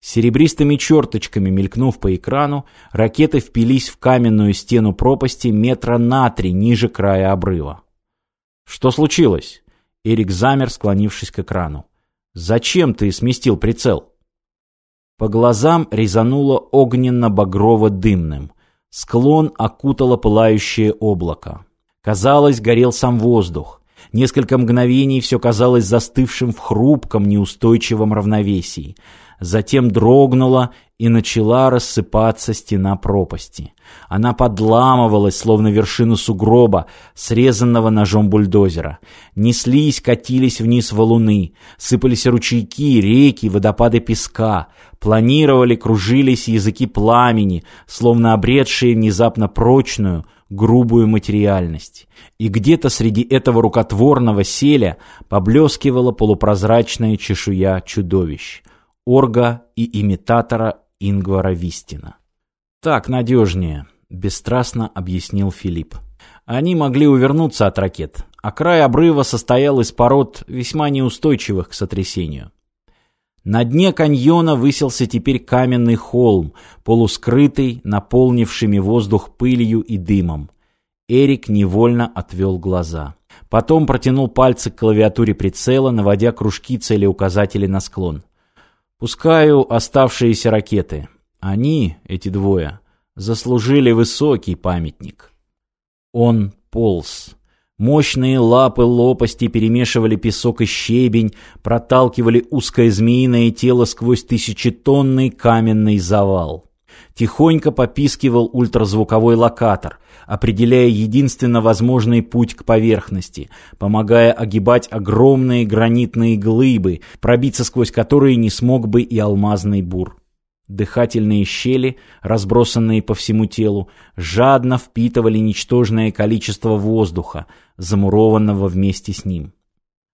Серебристыми черточками мелькнув по экрану, ракеты впились в каменную стену пропасти метра на три ниже края обрыва. «Что случилось?» Эрик замер, склонившись к экрану. «Зачем ты сместил прицел?» По глазам резануло огненно-багрово-дымным. Склон окутало пылающее облако. Казалось, горел сам воздух. Несколько мгновений все казалось застывшим в хрупком, неустойчивом равновесии. Затем дрогнула и начала рассыпаться стена пропасти. Она подламывалась, словно вершину сугроба, срезанного ножом бульдозера. Неслись, катились вниз валуны, сыпались ручейки, реки, водопады песка. Планировали, кружились языки пламени, словно обретшие внезапно прочную, грубую материальность. И где-то среди этого рукотворного селя поблескивала полупрозрачная чешуя чудовищ. Орга и имитатора Ингвара Вистина. «Так надежнее», — бесстрастно объяснил Филипп. Они могли увернуться от ракет, а край обрыва состоял из пород весьма неустойчивых к сотрясению. На дне каньона высился теперь каменный холм, полускрытый, наполнившими воздух пылью и дымом. Эрик невольно отвел глаза. Потом протянул пальцы к клавиатуре прицела, наводя кружки целеуказателей на склон. «Пускаю оставшиеся ракеты. Они, эти двое, заслужили высокий памятник». Он полз. Мощные лапы лопасти перемешивали песок и щебень, проталкивали узкое змеиное тело сквозь тысячетонный каменный завал. Тихонько попискивал ультразвуковой локатор, определяя единственно возможный путь к поверхности, помогая огибать огромные гранитные глыбы, пробиться сквозь которые не смог бы и алмазный бур. Дыхательные щели, разбросанные по всему телу, жадно впитывали ничтожное количество воздуха, замурованного вместе с ним.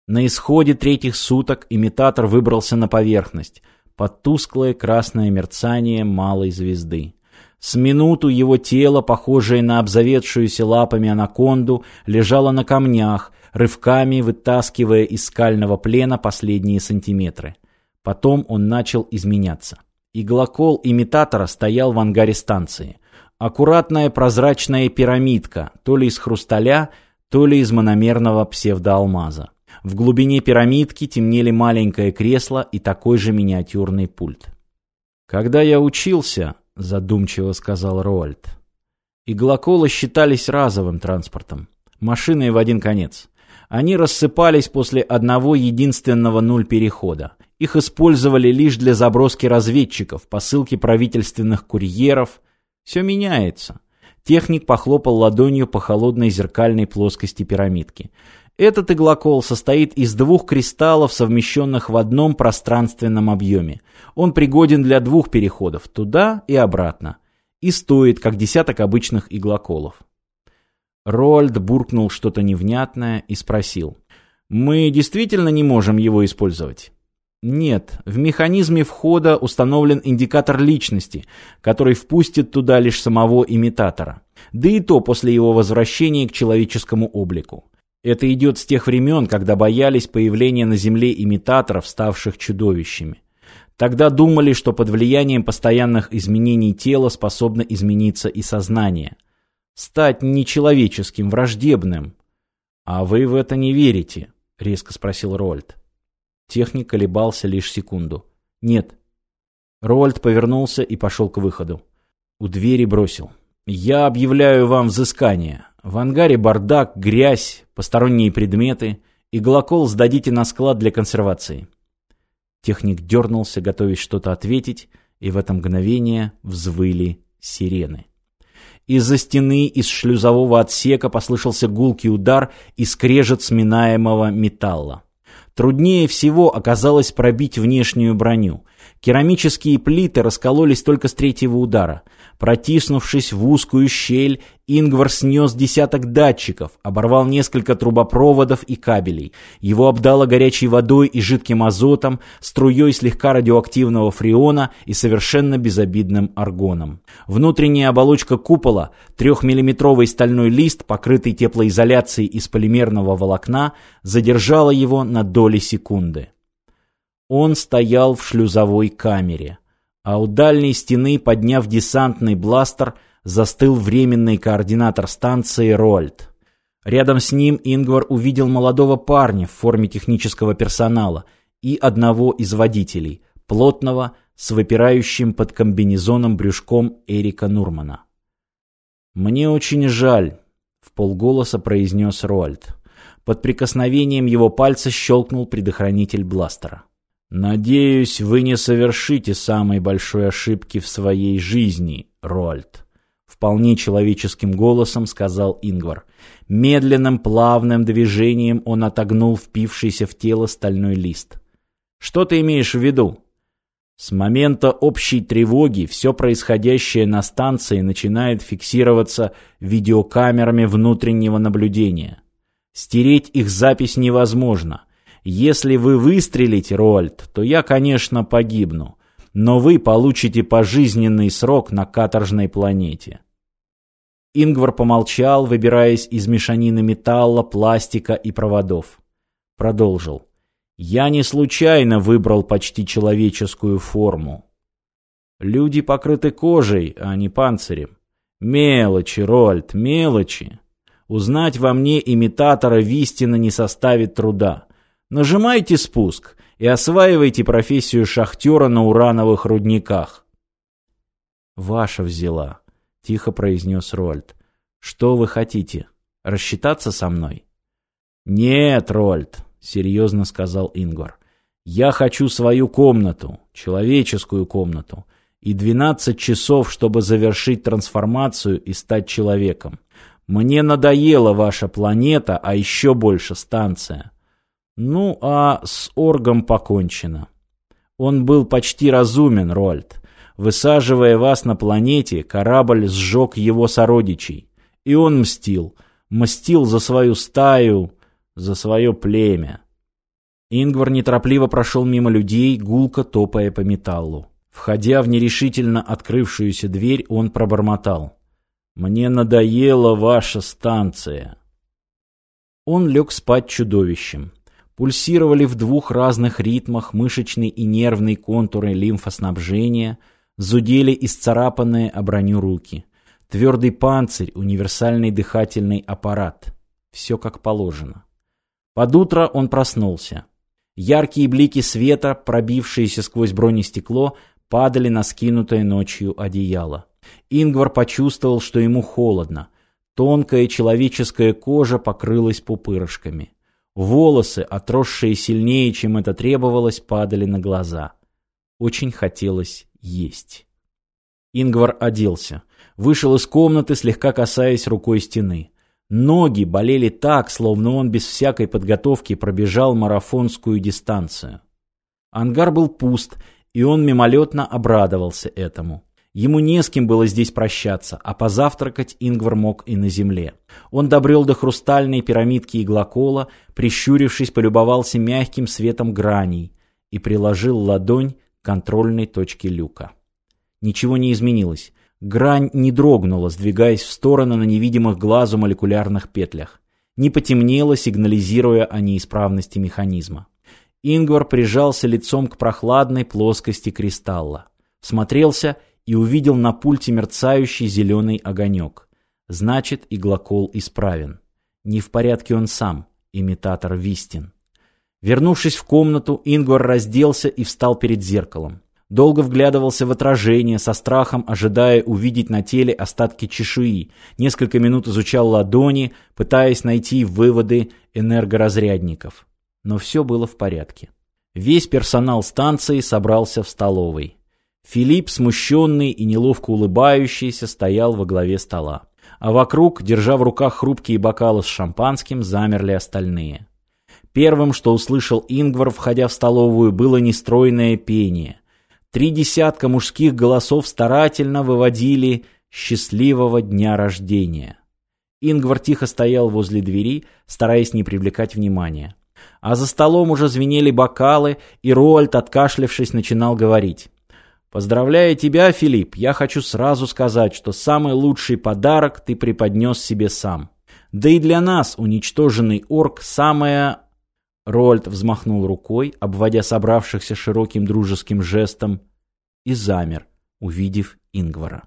На исходе третьих суток имитатор выбрался на поверхность, под тусклое красное мерцание малой звезды. С минуту его тело, похожее на обзаведшуюся лапами анаконду, лежало на камнях, рывками вытаскивая из скального плена последние сантиметры. Потом он начал изменяться. Иглокол имитатора стоял в ангаре станции. Аккуратная прозрачная пирамидка, то ли из хрусталя, то ли из мономерного псевдоалмаза. В глубине пирамидки темнели маленькое кресло и такой же миниатюрный пульт. «Когда я учился», — задумчиво сказал Роальд, — «иглоколы считались разовым транспортом, машиной в один конец. Они рассыпались после одного единственного нуль перехода. Их использовали лишь для заброски разведчиков, посылки правительственных курьеров. Все меняется. Техник похлопал ладонью по холодной зеркальной плоскости пирамидки. Этот иглокол состоит из двух кристаллов, совмещенных в одном пространственном объеме. Он пригоден для двух переходов, туда и обратно. И стоит, как десяток обычных иглоколов. Рольд буркнул что-то невнятное и спросил. «Мы действительно не можем его использовать?» Нет, в механизме входа установлен индикатор личности, который впустит туда лишь самого имитатора. Да и то после его возвращения к человеческому облику. Это идет с тех времен, когда боялись появления на Земле имитаторов, ставших чудовищами. Тогда думали, что под влиянием постоянных изменений тела способно измениться и сознание. Стать нечеловеческим, враждебным. «А вы в это не верите?» — резко спросил Рольд. Техник колебался лишь секунду. «Нет». Роальд повернулся и пошел к выходу. У двери бросил. «Я объявляю вам взыскание. В ангаре бардак, грязь, посторонние предметы. Иглокол сдадите на склад для консервации». Техник дернулся, готовясь что-то ответить, и в это мгновение взвыли сирены. Из-за стены, из шлюзового отсека послышался гулкий удар и скрежет сминаемого металла. Труднее всего оказалось пробить внешнюю броню. Керамические плиты раскололись только с третьего удара. Протиснувшись в узкую щель, Ингвар снес десяток датчиков, оборвал несколько трубопроводов и кабелей. Его обдало горячей водой и жидким азотом, струей слегка радиоактивного фреона и совершенно безобидным аргоном. Внутренняя оболочка купола, трехмиллиметровый стальной лист, покрытый теплоизоляцией из полимерного волокна, задержала его на доли секунды. Он стоял в шлюзовой камере. А у дальней стены, подняв десантный бластер, застыл временный координатор станции Рольд. Рядом с ним Ингвар увидел молодого парня в форме технического персонала и одного из водителей, плотного, с выпирающим под комбинезоном брюшком Эрика Нурмана. «Мне очень жаль», — в полголоса произнес Роальд. Под прикосновением его пальца щелкнул предохранитель бластера. «Надеюсь, вы не совершите самой большой ошибки в своей жизни, Роальд», — вполне человеческим голосом сказал Ингвар. Медленным плавным движением он отогнул впившийся в тело стальной лист. «Что ты имеешь в виду?» С момента общей тревоги все происходящее на станции начинает фиксироваться видеокамерами внутреннего наблюдения. Стереть их запись невозможно. Если вы выстрелите, Роальд, то я, конечно, погибну. Но вы получите пожизненный срок на каторжной планете. Ингвар помолчал, выбираясь из мешанины металла, пластика и проводов. Продолжил. Я не случайно выбрал почти человеческую форму. Люди покрыты кожей, а не панцирем. Мелочи, Рольд, мелочи. Узнать во мне имитатора Вистина не составит труда. Нажимайте спуск и осваивайте профессию шахтера на урановых рудниках. «Ваша взяла», — тихо произнес Рольд. «Что вы хотите? Рассчитаться со мной?» «Нет, Рольд, серьезно сказал Ингвар. Я хочу свою комнату, человеческую комнату, и 12 часов, чтобы завершить трансформацию и стать человеком. Мне надоела ваша планета, а еще больше станция. Ну, а с Оргом покончено. Он был почти разумен, Рольд. Высаживая вас на планете, корабль сжег его сородичей. И он мстил. Мстил за свою стаю, за свое племя. Ингвар неторопливо прошел мимо людей, гулко топая по металлу. Входя в нерешительно открывшуюся дверь, он пробормотал. «Мне надоела ваша станция». Он лег спать чудовищем. Пульсировали в двух разных ритмах мышечный и нервный контуры лимфоснабжения, зудели исцарапанные о броню руки. Твердый панцирь, универсальный дыхательный аппарат. Все как положено. Под утро он проснулся. Яркие блики света, пробившиеся сквозь бронестекло, падали на скинутое ночью одеяло. Ингвар почувствовал, что ему холодно. Тонкая человеческая кожа покрылась пупырышками. Волосы, отросшие сильнее, чем это требовалось, падали на глаза. Очень хотелось есть. Ингвар оделся. Вышел из комнаты, слегка касаясь рукой стены. Ноги болели так, словно он без всякой подготовки пробежал марафонскую дистанцию. Ангар был пуст, и он мимолетно обрадовался этому. Ему не с кем было здесь прощаться, а позавтракать Ингвар мог и на земле. Он добрел до хрустальной пирамидки иглокола, прищурившись, полюбовался мягким светом граней и приложил ладонь к контрольной точке люка. Ничего не изменилось. Грань не дрогнула, сдвигаясь в стороны на невидимых глазу молекулярных петлях. Не потемнело, сигнализируя о неисправности механизма. Ингвар прижался лицом к прохладной плоскости кристалла. Смотрелся и увидел на пульте мерцающий зеленый огонек. Значит, иглокол исправен. Не в порядке он сам, имитатор Вистин. Вернувшись в комнату, Ингвар разделся и встал перед зеркалом долго вглядывался в отражение, со страхом ожидая увидеть на теле остатки чешуи, несколько минут изучал ладони, пытаясь найти выводы энергоразрядников. Но все было в порядке. Весь персонал станции собрался в столовой. Филипп, смущенный и неловко улыбающийся, стоял во главе стола. А вокруг, держа в руках хрупкие бокалы с шампанским, замерли остальные. Первым, что услышал Ингвар, входя в столовую, было нестройное пение. Три десятка мужских голосов старательно выводили «счастливого дня рождения». Ингвар тихо стоял возле двери, стараясь не привлекать внимания. А за столом уже звенели бокалы, и Роальд, откашлявшись, начинал говорить. «Поздравляю тебя, Филипп, я хочу сразу сказать, что самый лучший подарок ты преподнес себе сам. Да и для нас, уничтоженный орк, самое Рольд взмахнул рукой, обводя собравшихся широким дружеским жестом. и замер, увидев Ингвара.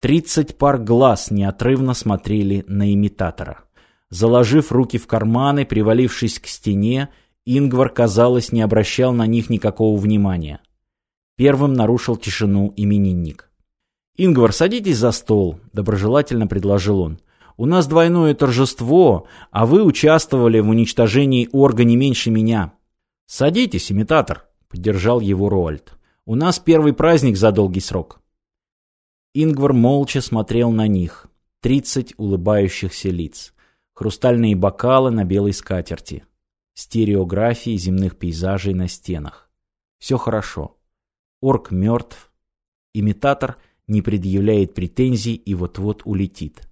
Тридцать пар глаз неотрывно смотрели на имитатора. Заложив руки в карманы, привалившись к стене, Ингвар, казалось, не обращал на них никакого внимания. Первым нарушил тишину именинник. «Ингвар, садитесь за стол», — доброжелательно предложил он. «У нас двойное торжество, а вы участвовали в уничтожении орга не меньше меня». «Садитесь, имитатор», — поддержал его Роальд. «У нас первый праздник за долгий срок». Ингвар молча смотрел на них. Тридцать улыбающихся лиц. Хрустальные бокалы на белой скатерти. Стереографии земных пейзажей на стенах. Все хорошо. Орк мертв. Имитатор не предъявляет претензий и вот-вот улетит.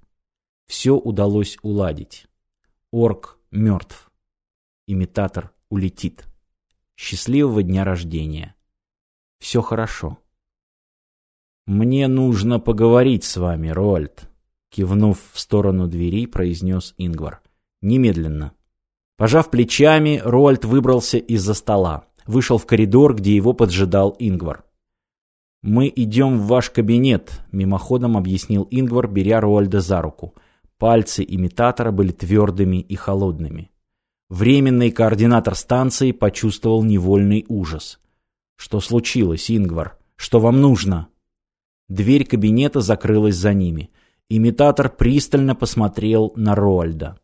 Все удалось уладить. Орк мертв. Имитатор улетит. Счастливого дня рождения. Все хорошо. «Мне нужно поговорить с вами, Роальд», — кивнув в сторону двери, произнес Ингвар. «Немедленно». Пожав плечами, Роальд выбрался из-за стола. Вышел в коридор, где его поджидал Ингвар. «Мы идем в ваш кабинет», — мимоходом объяснил Ингвар, беря Роальда за руку. Пальцы имитатора были твердыми и холодными. Временный координатор станции почувствовал невольный ужас. «Что случилось, Ингвар? Что вам нужно?» Дверь кабинета закрылась за ними. Имитатор пристально посмотрел на Роальда.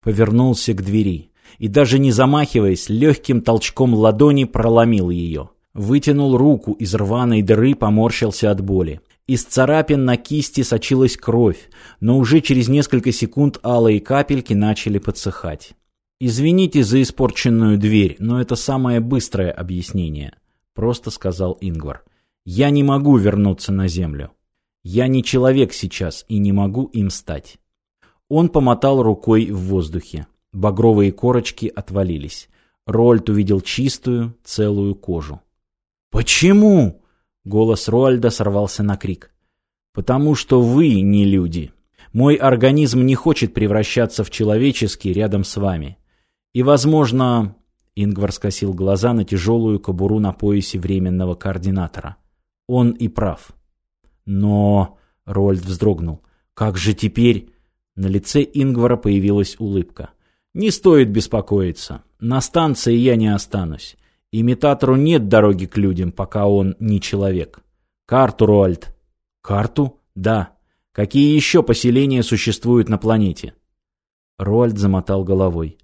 Повернулся к двери и, даже не замахиваясь, легким толчком ладони проломил ее. Вытянул руку из рваной дыры, поморщился от боли. Из царапин на кисти сочилась кровь, но уже через несколько секунд алые капельки начали подсыхать. «Извините за испорченную дверь, но это самое быстрое объяснение», — просто сказал Ингвар. «Я не могу вернуться на землю. Я не человек сейчас и не могу им стать». Он помотал рукой в воздухе. Багровые корочки отвалились. Рольд увидел чистую, целую кожу. «Почему?» — голос Роальда сорвался на крик. «Потому что вы не люди. Мой организм не хочет превращаться в человеческий рядом с вами. И, возможно...» — Ингвар скосил глаза на тяжелую кобуру на поясе временного координатора. «Он и прав». «Но...» — Роальд вздрогнул. «Как же теперь...» На лице Ингвара появилась улыбка. «Не стоит беспокоиться. На станции я не останусь. Имитатору нет дороги к людям, пока он не человек. Карту, Руальд. Карту? Да. Какие еще поселения существуют на планете? Руальд замотал головой.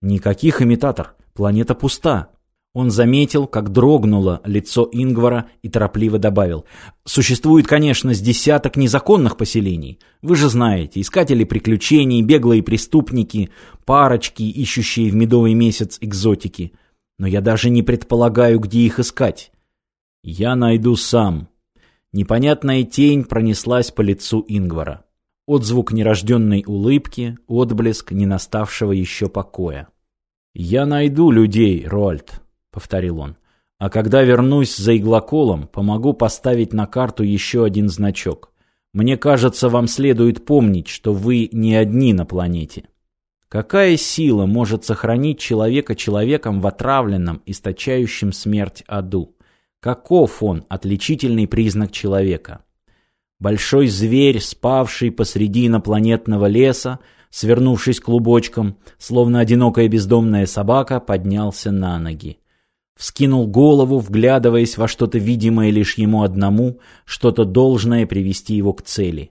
Никаких имитатор. Планета пуста. Он заметил, как дрогнуло лицо Ингвара и торопливо добавил. «Существует, конечно, с десяток незаконных поселений. Вы же знаете, искатели приключений, беглые преступники, парочки, ищущие в медовый месяц экзотики но я даже не предполагаю, где их искать. Я найду сам. Непонятная тень пронеслась по лицу Ингвара. Отзвук нерожденной улыбки, отблеск не наставшего еще покоя. «Я найду людей, Роальд», — повторил он. «А когда вернусь за иглоколом, помогу поставить на карту еще один значок. Мне кажется, вам следует помнить, что вы не одни на планете». Какая сила может сохранить человека человеком в отравленном, источающем смерть аду? Каков он, отличительный признак человека? Большой зверь, спавший посреди инопланетного леса, свернувшись клубочком, словно одинокая бездомная собака, поднялся на ноги. Вскинул голову, вглядываясь во что-то видимое лишь ему одному, что-то должное привести его к цели.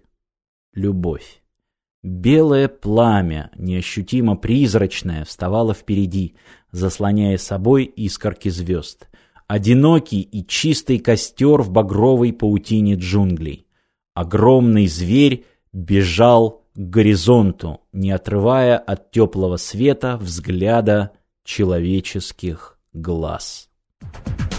Любовь. Белое пламя, неощутимо призрачное, вставало впереди, заслоняя собой искорки звезд. Одинокий и чистый костер в багровой паутине джунглей. Огромный зверь бежал к горизонту, не отрывая от теплого света взгляда человеческих глаз. Thank you.